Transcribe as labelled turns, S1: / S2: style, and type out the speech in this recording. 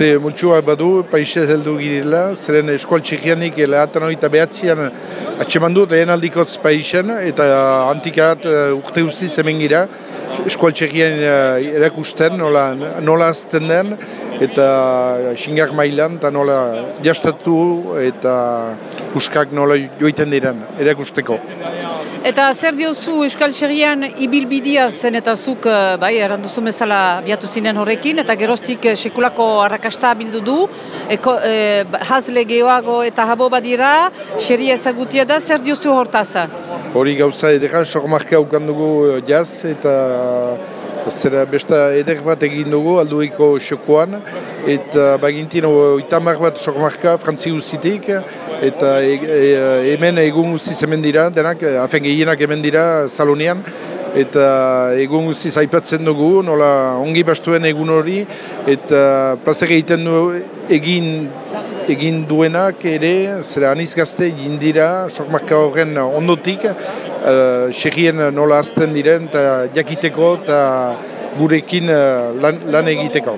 S1: Uste multxua badu, paisez heldu girela, zeren eskual txekianik lehatan hori eta behatzean atseman dut lehen aldikotz paisen eta antikat uh, urte uzi zemen gira eskual txekian uh, erakusten nola, nola azten den eta xingak mailan eta nola jastatu eta puskak nola joiten diren erakusteko.
S2: Eta zer diozu Euskal Txerrian ibilbidia zen eta zuk, eh, bai, erranduzu bezala biatu zinen horrekin, eta geroztik eh, sekulako arrakasta bildu du, eko, e, hazle geoago eta habo badira, xerria ezagutia da, zer diozu hortaza?
S1: Hori gauza edekan, sok marka dugu jaz, eta Zera besta eder bat egin dugu alduiko xokoan. Eta bagintin oitamak bat sokmarka frantzi guzitik eta e, e, hemen egun guziz hemen dira, denak, afen gehienak hemen dira salonian. Eta egun guziz aipatzen dugu, nola ongi bastuen egun hori. Eta plazer egiten du egin egin duenak ere, zera aniz gazte jindira, sokmarka horren ondotik, uh, nola azten diren, eta jakiteko eta gurekin uh, lan, lan egiteko.